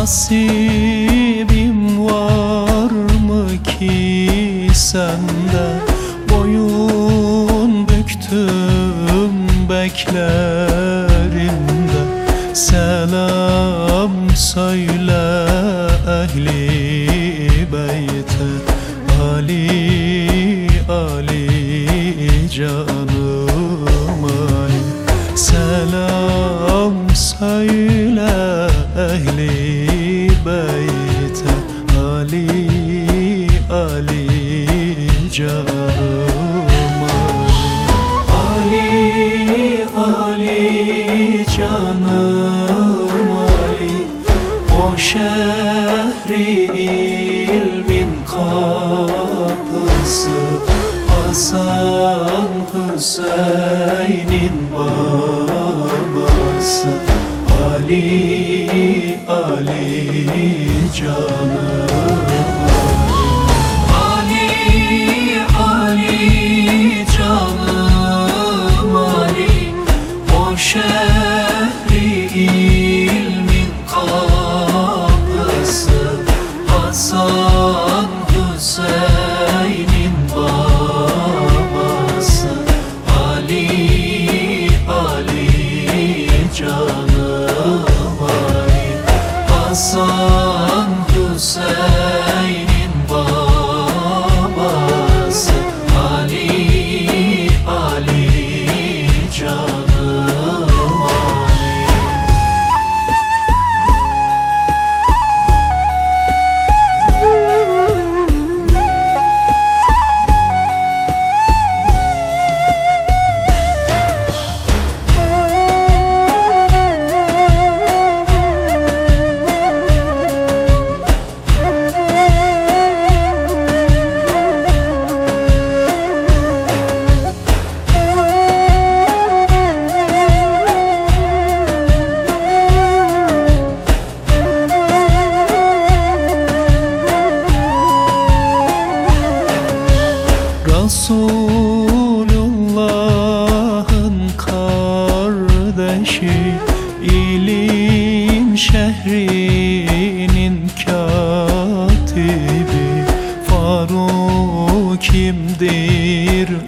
Nasibim var mı ki sende? Boyun büktüm beklerimde Selam söyle ehli beyte. Ali Ali canım Ali Selam söyle ehli beyte Ali Ali canım Ali Ali canım Ali O şehri ilmin kapısı Hasan Hüseyin'in babası. Ali Ali canım. Ali Ali canım. Ali O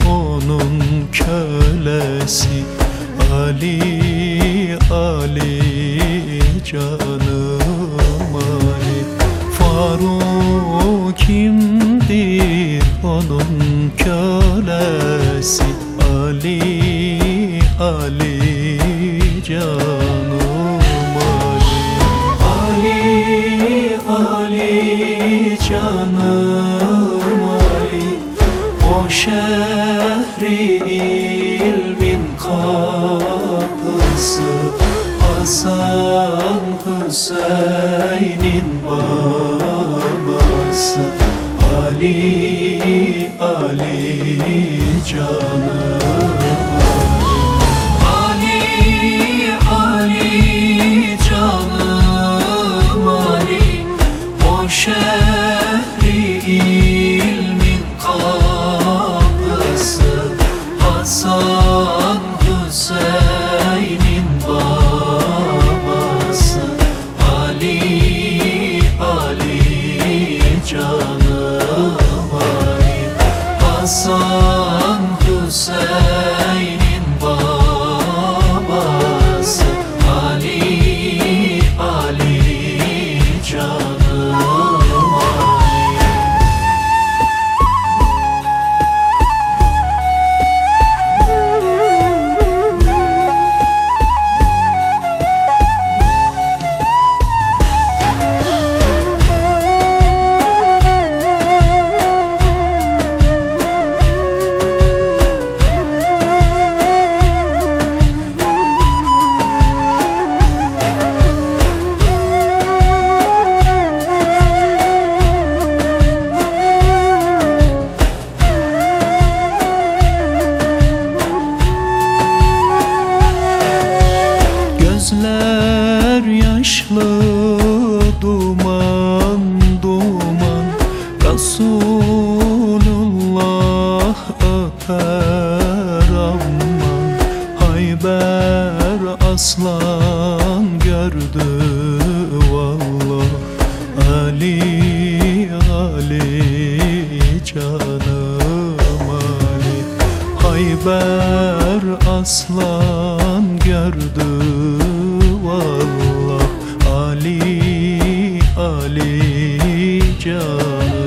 onun kölesi. Ali Ali canım Ali. Faruk kimdir onun kölesi. Ali Ali O şehri ilmin kapısı Hasan Hüseyin'in babası. Ali Ali canım Hasan Hüseyin'in Resulullah öper aman. Hayber aslan gördü vallah Ali Ali canım Ali. Hayber aslan gördü vallah Ali Ali canım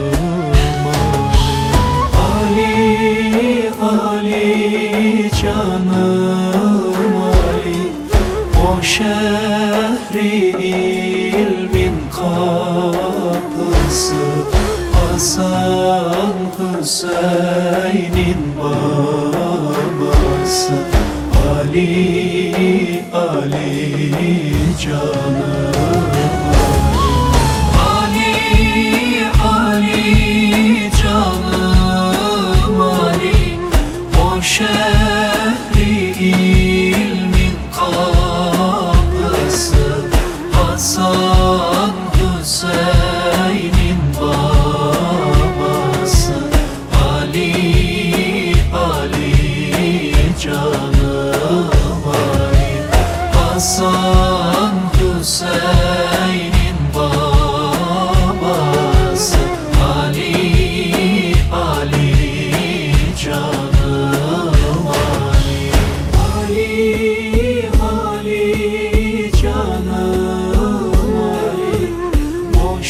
O şehri ilmin kapısı Hasan Hüseyin'in babası. Ali Ali canım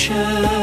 O